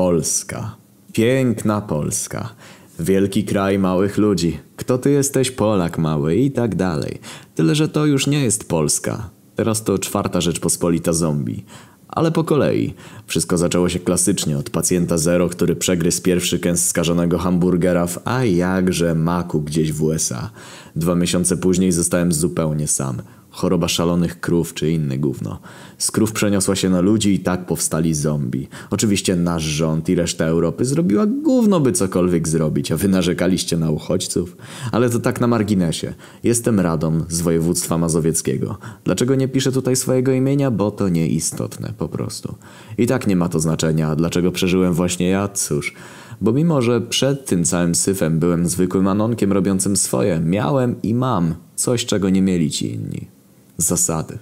Polska. Piękna Polska. Wielki kraj małych ludzi. Kto ty jesteś Polak mały i tak dalej. Tyle, że to już nie jest Polska. Teraz to czwarta Rzeczpospolita zombie. Ale po kolei. Wszystko zaczęło się klasycznie od pacjenta zero, który przegryzł pierwszy kęs skażonego hamburgera w a jakże maku gdzieś w USA. Dwa miesiące później zostałem zupełnie sam. Choroba szalonych krów czy inne gówno. Z krów przeniosła się na ludzi i tak powstali zombie. Oczywiście nasz rząd i reszta Europy zrobiła gówno by cokolwiek zrobić, a wy narzekaliście na uchodźców? Ale to tak na marginesie. Jestem Radom z województwa mazowieckiego. Dlaczego nie piszę tutaj swojego imienia? Bo to nieistotne, po prostu. I tak nie ma to znaczenia, dlaczego przeżyłem właśnie ja? Cóż... Bo mimo, że przed tym całym syfem byłem zwykłym anonkiem robiącym swoje, miałem i mam coś, czego nie mieli ci inni zasady,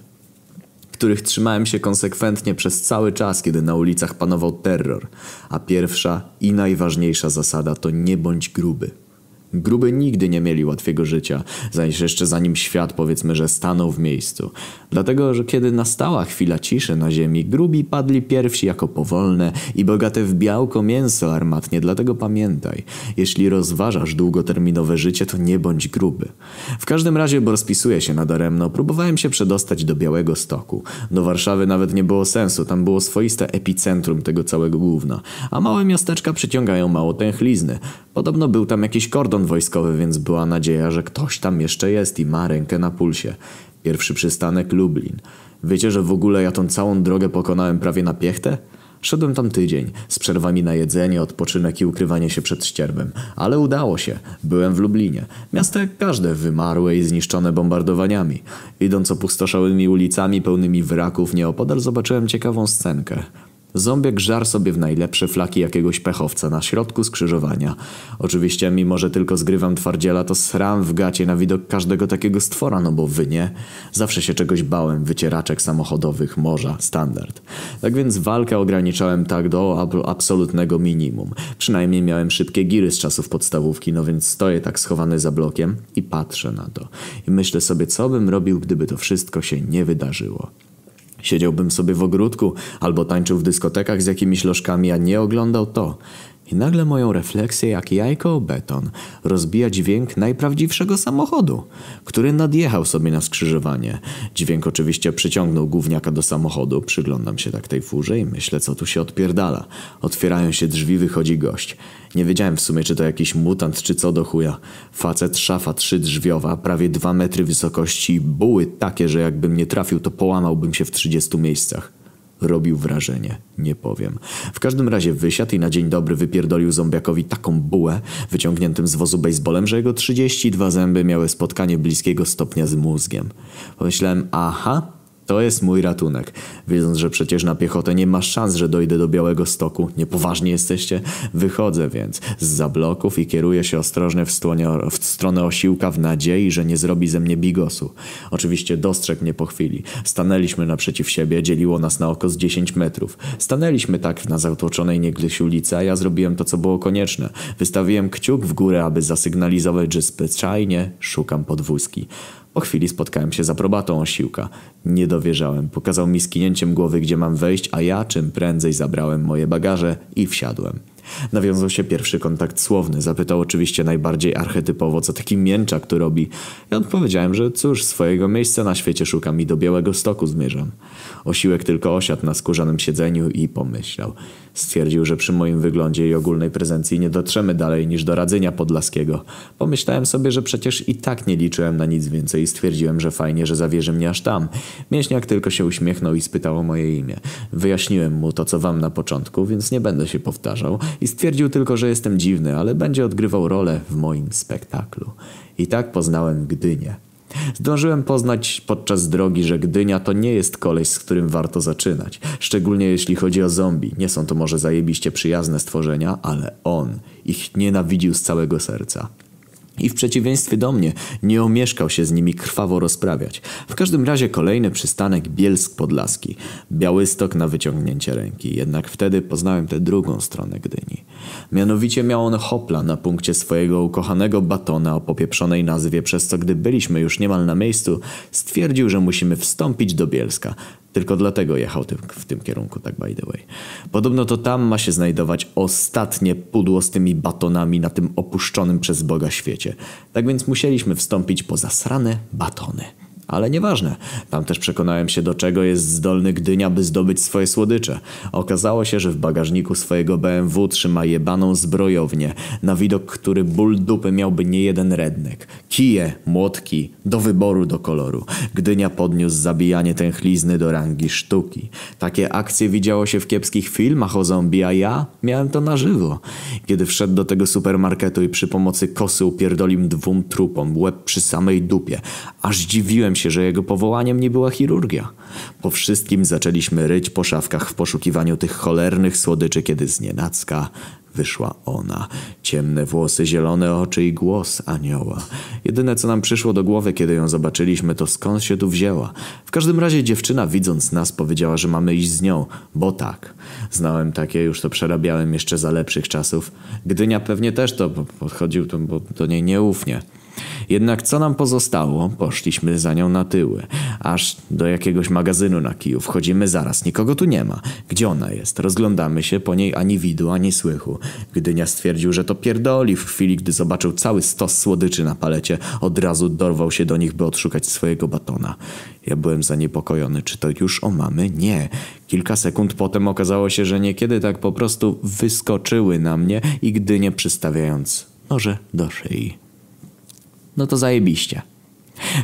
których trzymałem się konsekwentnie przez cały czas, kiedy na ulicach panował terror, a pierwsza i najważniejsza zasada to nie bądź gruby. Gruby nigdy nie mieli łatwiego życia, zaś jeszcze zanim świat powiedzmy, że stanął w miejscu. Dlatego, że kiedy nastała chwila ciszy na ziemi, grubi padli pierwsi jako powolne i bogate w białko mięso armatnie, dlatego pamiętaj, jeśli rozważasz długoterminowe życie, to nie bądź gruby. W każdym razie, bo rozpisuję się nadaremno, próbowałem się przedostać do Białego Stoku. Do Warszawy nawet nie było sensu, tam było swoiste epicentrum tego całego gówna, a małe miasteczka przyciągają mało tęchlizny. Podobno był tam jakiś kordon wojskowy, więc była nadzieja, że ktoś tam jeszcze jest i ma rękę na pulsie. Pierwszy przystanek Lublin. Wiecie, że w ogóle ja tą całą drogę pokonałem prawie na piechtę? Szedłem tam tydzień, z przerwami na jedzenie, odpoczynek i ukrywanie się przed ścierbem. Ale udało się. Byłem w Lublinie. Miasto jak każde, wymarłe i zniszczone bombardowaniami. Idąc opustoszałymi ulicami pełnymi wraków nieopodal zobaczyłem ciekawą scenkę. Ząbiek żar sobie w najlepsze flaki jakiegoś pechowca na środku skrzyżowania. Oczywiście, mimo że tylko zgrywam twardziela, to sram w gacie na widok każdego takiego stwora, no bo wy nie. Zawsze się czegoś bałem, wycieraczek samochodowych, morza, standard. Tak więc walkę ograniczałem tak do ab absolutnego minimum. Przynajmniej miałem szybkie giry z czasów podstawówki, no więc stoję tak schowany za blokiem i patrzę na to. I myślę sobie, co bym robił, gdyby to wszystko się nie wydarzyło. Siedziałbym sobie w ogródku albo tańczył w dyskotekach z jakimiś lożkami, a nie oglądał to. I nagle moją refleksję jak jajko o beton rozbija dźwięk najprawdziwszego samochodu, który nadjechał sobie na skrzyżowanie. Dźwięk oczywiście przyciągnął gówniaka do samochodu. Przyglądam się tak tej furze i myślę, co tu się odpierdala. Otwierają się drzwi, wychodzi gość. Nie wiedziałem w sumie, czy to jakiś mutant, czy co do chuja. Facet, szafa trzydrzwiowa, prawie dwa metry wysokości, buły takie, że jakbym nie trafił, to połamałbym się w trzydziestu miejscach. Robił wrażenie, nie powiem. W każdym razie wysiadł i na dzień dobry wypierdolił zombiakowi taką bułę, wyciągniętym z wozu baseballem, że jego 32 zęby miały spotkanie bliskiego stopnia z mózgiem. Pomyślałem, aha, to jest mój ratunek. Wiedząc, że przecież na piechotę nie ma szans, że dojdę do Białego Stoku. Niepoważni jesteście? Wychodzę więc z zabloków i kieruję się ostrożnie w, w stronę osiłka w nadziei, że nie zrobi ze mnie bigosu. Oczywiście dostrzegł mnie po chwili. Stanęliśmy naprzeciw siebie, dzieliło nas na oko z 10 metrów. Stanęliśmy tak na zatłoczonej niegdyś ulicy, a ja zrobiłem to, co było konieczne. Wystawiłem kciuk w górę, aby zasygnalizować, że zwyczajnie szukam podwózki. Po chwili spotkałem się z aprobatą osiłka. Nie dowierzałem. Pokazał mi skinięciem głowy, gdzie mam wejść, a ja czym prędzej zabrałem moje bagaże i wsiadłem. Nawiązał się pierwszy kontakt słowny. Zapytał oczywiście najbardziej archetypowo, co taki mięczak tu robi. Ja odpowiedziałem, że cóż, swojego miejsca na świecie szukam i do Białego Stoku zmierzam. Osiłek tylko osiadł na skórzanym siedzeniu i pomyślał. Stwierdził, że przy moim wyglądzie i ogólnej prezencji nie dotrzemy dalej niż do radzenia podlaskiego. Pomyślałem sobie, że przecież i tak nie liczyłem na nic więcej i stwierdziłem, że fajnie, że zawierzy mnie aż tam. Mięśniak tylko się uśmiechnął i spytał o moje imię. Wyjaśniłem mu to, co wam na początku, więc nie będę się powtarzał i stwierdził tylko, że jestem dziwny, ale będzie odgrywał rolę w moim spektaklu. I tak poznałem Gdynię. Zdążyłem poznać podczas drogi, że Gdynia to nie jest koleś, z którym warto zaczynać. Szczególnie jeśli chodzi o zombie. Nie są to może zajebiście przyjazne stworzenia, ale on ich nienawidził z całego serca i w przeciwieństwie do mnie nie omieszkał się z nimi krwawo rozprawiać. W każdym razie kolejny przystanek Bielsk Podlaski. Białystok na wyciągnięcie ręki. Jednak wtedy poznałem tę drugą stronę Gdyni. Mianowicie miał on hopla na punkcie swojego ukochanego batona o popieprzonej nazwie, przez co gdy byliśmy już niemal na miejscu, stwierdził, że musimy wstąpić do Bielska. Tylko dlatego jechał tym, w tym kierunku, tak by the way. Podobno to tam ma się znajdować ostatnie pudło z tymi batonami na tym opuszczonym przez Boga świecie. Tak więc musieliśmy wstąpić po zasrane batony. Ale nieważne, tam też przekonałem się do czego jest zdolny Gdynia, by zdobyć swoje słodycze. Okazało się, że w bagażniku swojego BMW trzyma jebaną zbrojownię, na widok który ból dupy miałby nie jeden rednek. Kije, młotki, do wyboru do koloru. Gdynia podniósł zabijanie tęchlizny do rangi sztuki. Takie akcje widziało się w kiepskich filmach o zombie, a ja miałem to na żywo. Kiedy wszedł do tego supermarketu i przy pomocy kosy upierdolił dwóm trupom, łeb przy samej dupie. Aż dziwiłem się, że jego powołaniem nie była chirurgia. Po wszystkim zaczęliśmy ryć po szafkach w poszukiwaniu tych cholernych słodyczy, kiedy znienacka wyszła ona. Ciemne włosy, zielone oczy i głos anioła. Jedyne co nam przyszło do głowy, kiedy ją zobaczyliśmy, to skąd się tu wzięła. W każdym razie dziewczyna widząc nas powiedziała, że mamy iść z nią, bo tak. Znałem takie, już to przerabiałem jeszcze za lepszych czasów. Gdynia pewnie też to podchodził, bo do niej nieufnie. Jednak co nam pozostało? Poszliśmy za nią na tyły. Aż do jakiegoś magazynu na kiju. Wchodzimy zaraz, nikogo tu nie ma. Gdzie ona jest? Rozglądamy się, po niej ani widu, ani słychu. Gdynia stwierdził, że to pierdoli. W chwili, gdy zobaczył cały stos słodyczy na palecie, od razu dorwał się do nich, by odszukać swojego batona. Ja byłem zaniepokojony, czy to już o mamy? Nie. Kilka sekund potem okazało się, że niekiedy tak po prostu wyskoczyły na mnie i Gdynię przystawiając noże do szyi no to zajebiście.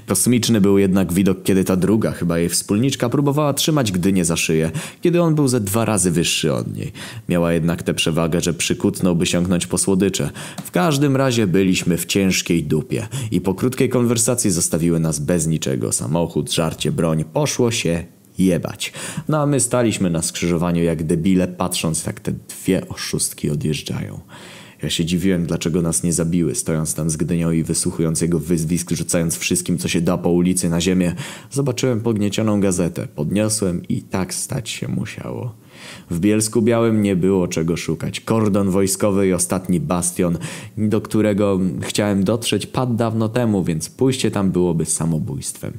Kosmiczny był jednak widok, kiedy ta druga, chyba jej wspólniczka, próbowała trzymać Gdynię za szyję, kiedy on był ze dwa razy wyższy od niej. Miała jednak tę przewagę, że przykutnął, sięgnąć po słodycze. W każdym razie byliśmy w ciężkiej dupie i po krótkiej konwersacji zostawiły nas bez niczego. Samochód, żarcie, broń. Poszło się jebać. No a my staliśmy na skrzyżowaniu jak debile, patrząc jak te dwie oszustki odjeżdżają. Ja się dziwiłem, dlaczego nas nie zabiły, stojąc tam z Gdynią i wysłuchując jego wyzwisk, rzucając wszystkim, co się da po ulicy na ziemię. Zobaczyłem pogniecioną gazetę, podniosłem i tak stać się musiało. W Bielsku Białym nie było czego szukać. Kordon wojskowy i ostatni bastion, do którego chciałem dotrzeć, padł dawno temu, więc pójście tam byłoby samobójstwem.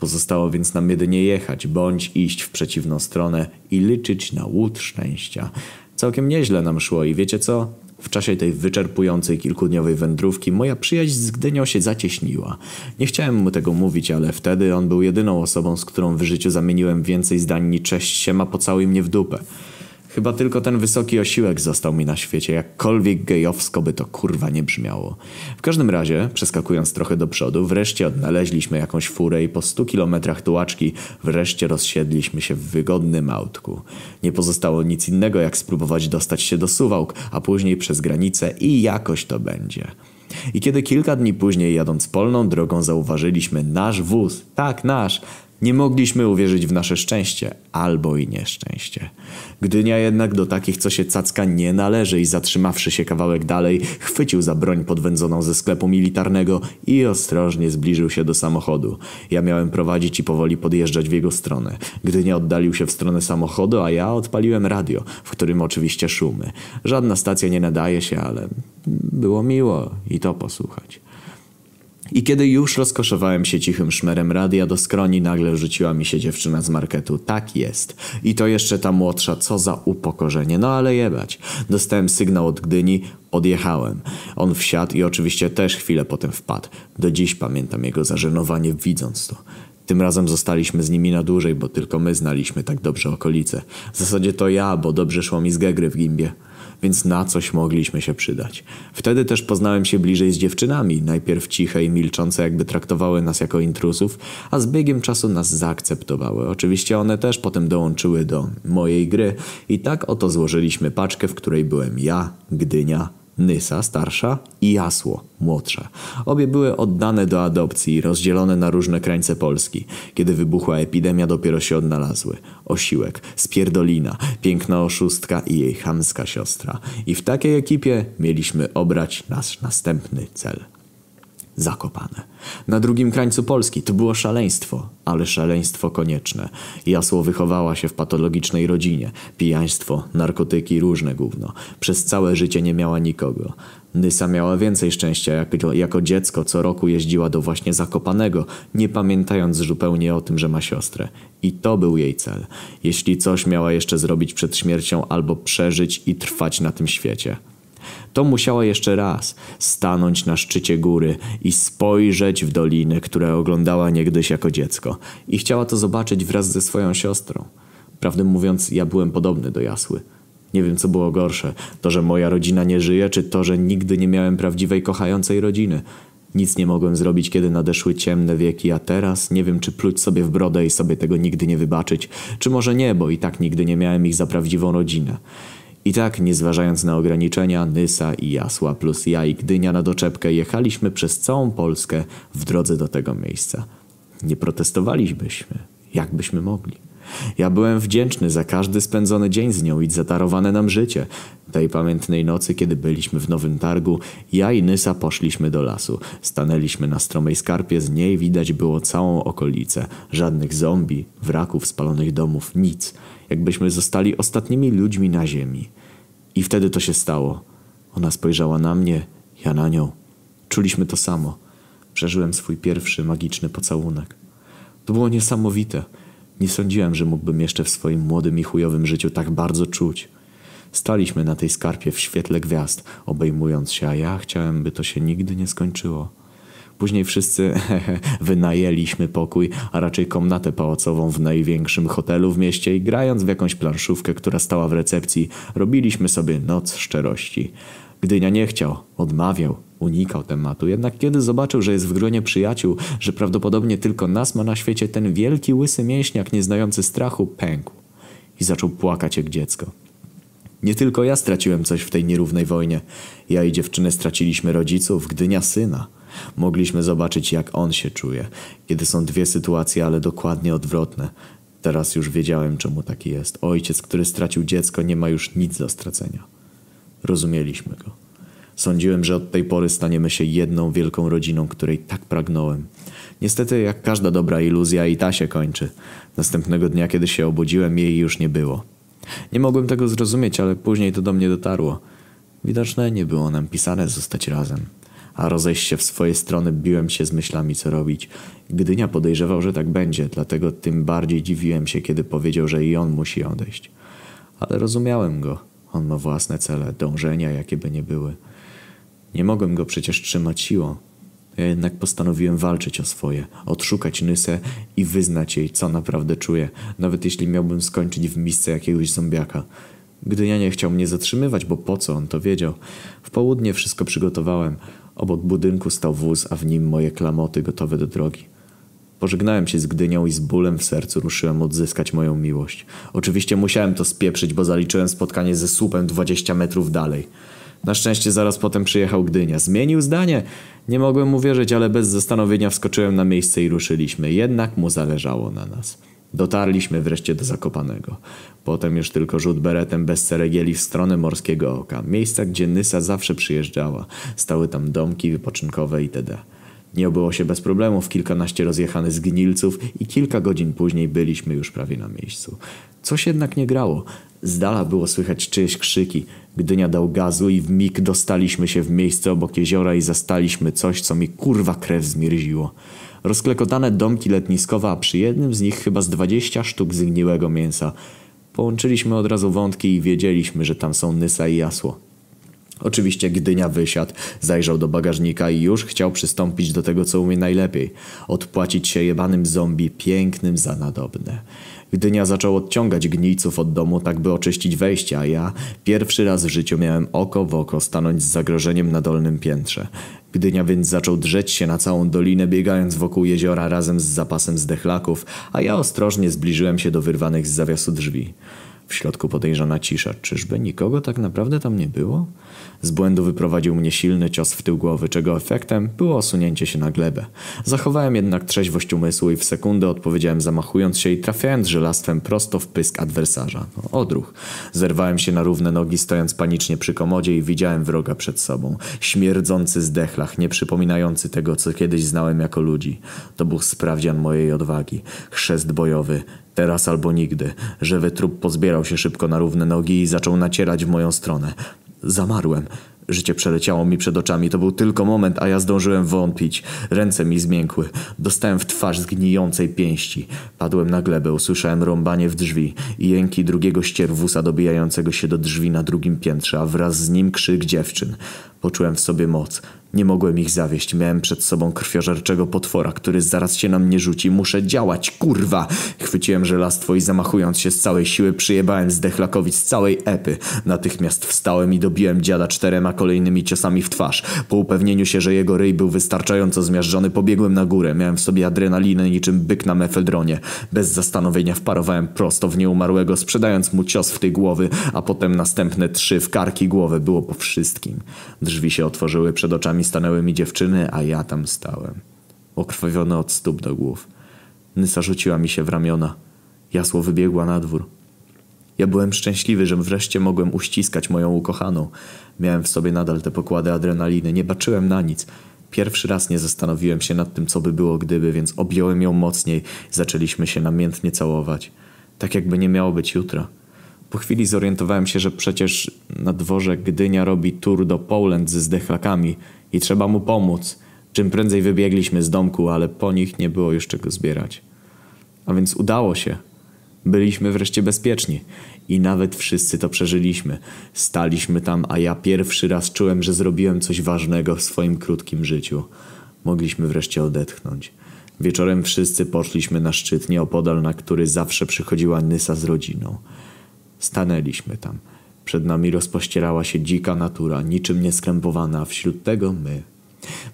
Pozostało więc nam jedynie jechać, bądź iść w przeciwną stronę i liczyć na łód szczęścia. Całkiem nieźle nam szło i wiecie co? W czasie tej wyczerpującej kilkudniowej wędrówki moja przyjaźń z Gdynią się zacieśniła. Nie chciałem mu tego mówić, ale wtedy on był jedyną osobą, z którą w życiu zamieniłem więcej zdań niż cześć się ma pocałuj mnie w dupę. Chyba tylko ten wysoki osiłek został mi na świecie, jakkolwiek gejowsko by to kurwa nie brzmiało. W każdym razie, przeskakując trochę do przodu, wreszcie odnaleźliśmy jakąś furę i po stu kilometrach tułaczki wreszcie rozsiedliśmy się w wygodnym autku. Nie pozostało nic innego jak spróbować dostać się do Suwałk, a później przez granicę i jakoś to będzie. I kiedy kilka dni później jadąc polną drogą zauważyliśmy nasz wóz, tak nasz, nie mogliśmy uwierzyć w nasze szczęście, albo i nieszczęście. Gdynia jednak do takich, co się cacka nie należy i zatrzymawszy się kawałek dalej, chwycił za broń podwędzoną ze sklepu militarnego i ostrożnie zbliżył się do samochodu. Ja miałem prowadzić i powoli podjeżdżać w jego stronę. Gdynia oddalił się w stronę samochodu, a ja odpaliłem radio, w którym oczywiście szumy. Żadna stacja nie nadaje się, ale było miło i to posłuchać. I kiedy już rozkoszowałem się cichym szmerem radia do skroni, nagle rzuciła mi się dziewczyna z marketu. Tak jest. I to jeszcze ta młodsza, co za upokorzenie. No ale jebać. Dostałem sygnał od Gdyni, odjechałem. On wsiadł i oczywiście też chwilę potem wpadł. Do dziś pamiętam jego zażenowanie widząc to. Tym razem zostaliśmy z nimi na dłużej, bo tylko my znaliśmy tak dobrze okolice. W zasadzie to ja, bo dobrze szło mi z gegry w gimbie więc na coś mogliśmy się przydać. Wtedy też poznałem się bliżej z dziewczynami, najpierw ciche i milczące, jakby traktowały nas jako intrusów, a z biegiem czasu nas zaakceptowały. Oczywiście one też potem dołączyły do mojej gry i tak oto złożyliśmy paczkę, w której byłem ja, Gdynia, Nysa starsza i Jasło młodsza. Obie były oddane do adopcji i rozdzielone na różne krańce Polski. Kiedy wybuchła epidemia dopiero się odnalazły. Osiłek, Spierdolina, piękna oszustka i jej chamska siostra. I w takiej ekipie mieliśmy obrać nasz następny cel. Zakopane. Na drugim krańcu Polski to było szaleństwo, ale szaleństwo konieczne. Jasło wychowała się w patologicznej rodzinie. Pijaństwo, narkotyki, różne gówno. Przez całe życie nie miała nikogo. Nysa miała więcej szczęścia. Jako, jako dziecko co roku jeździła do właśnie Zakopanego, nie pamiętając zupełnie o tym, że ma siostrę. I to był jej cel. Jeśli coś miała jeszcze zrobić przed śmiercią, albo przeżyć i trwać na tym świecie. To musiała jeszcze raz stanąć na szczycie góry i spojrzeć w doliny, które oglądała niegdyś jako dziecko. I chciała to zobaczyć wraz ze swoją siostrą. Prawdę mówiąc, ja byłem podobny do Jasły. Nie wiem, co było gorsze. To, że moja rodzina nie żyje, czy to, że nigdy nie miałem prawdziwej, kochającej rodziny. Nic nie mogłem zrobić, kiedy nadeszły ciemne wieki, a teraz nie wiem, czy pluć sobie w brodę i sobie tego nigdy nie wybaczyć, czy może nie, bo i tak nigdy nie miałem ich za prawdziwą rodzinę. I tak, nie zważając na ograniczenia, Nysa i Jasła plus ja i Gdynia na doczepkę jechaliśmy przez całą Polskę w drodze do tego miejsca. Nie protestowalibyśmy, jakbyśmy mogli. Ja byłem wdzięczny za każdy spędzony dzień z nią i za darowane nam życie. Tej pamiętnej nocy, kiedy byliśmy w Nowym Targu, ja i Nysa poszliśmy do lasu. Stanęliśmy na stromej skarpie, z niej widać było całą okolicę. Żadnych zombie, wraków spalonych domów, nic. Jakbyśmy zostali ostatnimi ludźmi na ziemi. I wtedy to się stało. Ona spojrzała na mnie, ja na nią. Czuliśmy to samo. Przeżyłem swój pierwszy magiczny pocałunek. To było niesamowite. Nie sądziłem, że mógłbym jeszcze w swoim młodym i chujowym życiu tak bardzo czuć. Staliśmy na tej skarpie w świetle gwiazd, obejmując się, a ja chciałem, by to się nigdy nie skończyło. Później wszyscy wynajęliśmy pokój, a raczej komnatę pałacową w największym hotelu w mieście i grając w jakąś planszówkę, która stała w recepcji, robiliśmy sobie noc szczerości. Gdynia nie chciał, odmawiał, unikał tematu, jednak kiedy zobaczył, że jest w gronie przyjaciół, że prawdopodobnie tylko nas ma na świecie ten wielki łysy mięśniak nieznający strachu, pękł i zaczął płakać jak dziecko. Nie tylko ja straciłem coś w tej nierównej wojnie. Ja i dziewczyny straciliśmy rodziców, Gdynia syna. Mogliśmy zobaczyć, jak on się czuje, kiedy są dwie sytuacje, ale dokładnie odwrotne. Teraz już wiedziałem, czemu taki jest. Ojciec, który stracił dziecko, nie ma już nic do stracenia. Rozumieliśmy go. Sądziłem, że od tej pory staniemy się jedną wielką rodziną, której tak pragnąłem. Niestety, jak każda dobra iluzja, i ta się kończy. Następnego dnia, kiedy się obudziłem, jej już nie było. Nie mogłem tego zrozumieć, ale później to do mnie dotarło. Widoczne nie było nam pisane zostać razem. A rozejść się w swoje strony biłem się z myślami, co robić. Gdynia podejrzewał, że tak będzie, dlatego tym bardziej dziwiłem się, kiedy powiedział, że i on musi odejść. Ale rozumiałem go. On ma własne cele, dążenia, jakie by nie były. Nie mogłem go przecież trzymać siłą. Ja jednak postanowiłem walczyć o swoje, odszukać Nysę i wyznać jej, co naprawdę czuję, nawet jeśli miałbym skończyć w misce jakiegoś zombiaka. Gdy ja nie chciał mnie zatrzymywać, bo po co on to wiedział. W południe wszystko przygotowałem. Obok budynku stał wóz, a w nim moje klamoty gotowe do drogi. Pożegnałem się z Gdynią i z bólem w sercu ruszyłem odzyskać moją miłość. Oczywiście musiałem to spieprzyć, bo zaliczyłem spotkanie ze słupem 20 metrów dalej. Na szczęście zaraz potem przyjechał Gdynia. Zmienił zdanie. Nie mogłem uwierzyć, ale bez zastanowienia wskoczyłem na miejsce i ruszyliśmy. Jednak mu zależało na nas. Dotarliśmy wreszcie do Zakopanego. Potem już tylko rzut beretem bez ceregieli w stronę Morskiego Oka. Miejsca, gdzie Nysa zawsze przyjeżdżała. Stały tam domki wypoczynkowe itd. Nie obyło się bez problemów, kilkanaście rozjechanych zgnilców i kilka godzin później byliśmy już prawie na miejscu. Coś jednak nie grało. Z dala było słychać czyjeś krzyki. Gdynia dał gazu i w mig dostaliśmy się w miejsce obok jeziora i zastaliśmy coś, co mi kurwa krew zmierziło. Rozklekotane domki letniskowe, a przy jednym z nich chyba z dwadzieścia sztuk zgniłego mięsa. Połączyliśmy od razu wątki i wiedzieliśmy, że tam są Nysa i Jasło. Oczywiście Gdynia wysiadł, zajrzał do bagażnika i już chciał przystąpić do tego, co umie najlepiej. Odpłacić się jebanym zombie pięknym za nadobne. Gdynia zaczął odciągać gnijców od domu, tak by oczyścić wejście, a ja pierwszy raz w życiu miałem oko w oko stanąć z zagrożeniem na dolnym piętrze. Gdynia więc zaczął drzeć się na całą dolinę, biegając wokół jeziora razem z zapasem zdechlaków, a ja ostrożnie zbliżyłem się do wyrwanych z zawiasu drzwi. W środku podejrzana cisza. Czyżby nikogo tak naprawdę tam nie było? Z błędu wyprowadził mnie silny cios w tył głowy, czego efektem było osunięcie się na glebę. Zachowałem jednak trzeźwość umysłu i w sekundę odpowiedziałem zamachując się i trafiając żelastwem prosto w pysk adwersarza. No, odruch. Zerwałem się na równe nogi, stojąc panicznie przy komodzie i widziałem wroga przed sobą. Śmierdzący zdechlach, nie przypominający tego, co kiedyś znałem jako ludzi. To był sprawdzian mojej odwagi. Chrzest bojowy. Teraz albo nigdy. Żywy trup pozbierał się szybko na równe nogi i zaczął nacierać w moją stronę. Zamarłem. Życie przeleciało mi przed oczami. To był tylko moment, a ja zdążyłem wątpić. Ręce mi zmiękły. Dostałem w twarz zgnijącej pięści. Padłem na glebę, usłyszałem rąbanie w drzwi i jęki drugiego ścierwusa dobijającego się do drzwi na drugim piętrze, a wraz z nim krzyk dziewczyn. Poczułem w sobie moc. Nie mogłem ich zawieść. Miałem przed sobą krwiożerczego potwora, który zaraz się na mnie rzuci. Muszę działać, kurwa! Chwyciłem żelastwo i zamachując się z całej siły przyjebałem zdechlakowi z całej epy. Natychmiast wstałem i dobiłem dziada czterema kolejnymi ciosami w twarz. Po upewnieniu się, że jego ryj był wystarczająco zmiażdżony, pobiegłem na górę. Miałem w sobie adrenalinę niczym byk na mefedronie. Bez zastanowienia wparowałem prosto w nieumarłego, sprzedając mu cios w tej głowy, a potem następne trzy w karki głowę. Było po wszystkim. Drzwi się otworzyły przed oczami stanęły mi dziewczyny, a ja tam stałem. Okrwawiony od stóp do głów. Nysa rzuciła mi się w ramiona. Jasło wybiegła na dwór. Ja byłem szczęśliwy, że wreszcie mogłem uściskać moją ukochaną. Miałem w sobie nadal te pokłady adrenaliny. Nie baczyłem na nic. Pierwszy raz nie zastanowiłem się nad tym, co by było gdyby, więc objąłem ją mocniej. Zaczęliśmy się namiętnie całować. Tak jakby nie miało być jutra. Po chwili zorientowałem się, że przecież na dworze Gdynia robi tour do Poland ze zdechlakami i trzeba mu pomóc. Czym prędzej wybiegliśmy z domku, ale po nich nie było już czego zbierać. A więc udało się. Byliśmy wreszcie bezpieczni i nawet wszyscy to przeżyliśmy. Staliśmy tam, a ja pierwszy raz czułem, że zrobiłem coś ważnego w swoim krótkim życiu. Mogliśmy wreszcie odetchnąć. Wieczorem wszyscy poszliśmy na szczyt nieopodal, na który zawsze przychodziła Nysa z rodziną. Stanęliśmy tam. Przed nami rozpościerała się dzika natura, niczym nieskrępowana, a wśród tego my.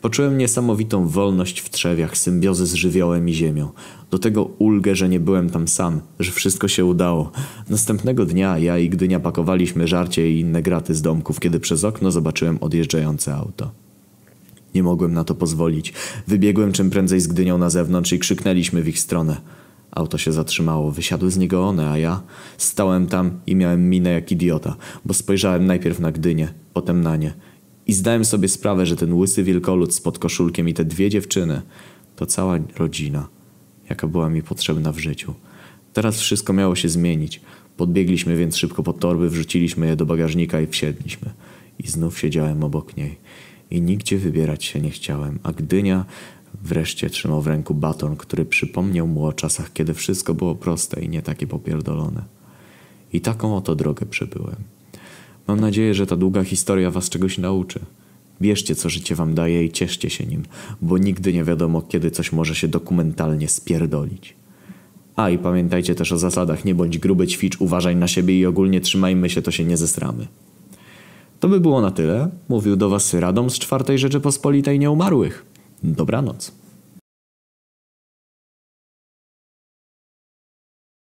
Poczułem niesamowitą wolność w trzewiach, symbiozy z żywiołem i ziemią. Do tego ulgę, że nie byłem tam sam, że wszystko się udało. Następnego dnia ja i Gdynia pakowaliśmy żarcie i inne graty z domków, kiedy przez okno zobaczyłem odjeżdżające auto. Nie mogłem na to pozwolić. Wybiegłem czym prędzej z Gdynią na zewnątrz i krzyknęliśmy w ich stronę. Auto się zatrzymało, wysiadły z niego one, a ja stałem tam i miałem minę jak idiota, bo spojrzałem najpierw na Gdynię, potem na nie. I zdałem sobie sprawę, że ten łysy wielkolud z pod koszulkiem i te dwie dziewczyny to cała rodzina, jaka była mi potrzebna w życiu. Teraz wszystko miało się zmienić. Podbiegliśmy więc szybko pod torby, wrzuciliśmy je do bagażnika i wsiedliśmy. I znów siedziałem obok niej. I nigdzie wybierać się nie chciałem, a Gdynia Wreszcie trzymał w ręku baton, który przypomniał mu o czasach, kiedy wszystko było proste i nie takie popierdolone. I taką oto drogę przebyłem. Mam nadzieję, że ta długa historia was czegoś nauczy. Bierzcie, co życie wam daje i cieszcie się nim, bo nigdy nie wiadomo, kiedy coś może się dokumentalnie spierdolić. A i pamiętajcie też o zasadach, nie bądź gruby ćwicz, uważaj na siebie i ogólnie trzymajmy się, to się nie zestramy. To by było na tyle. Mówił do was Radom z czwartej Rzeczypospolitej Nieumarłych. Dobranoc.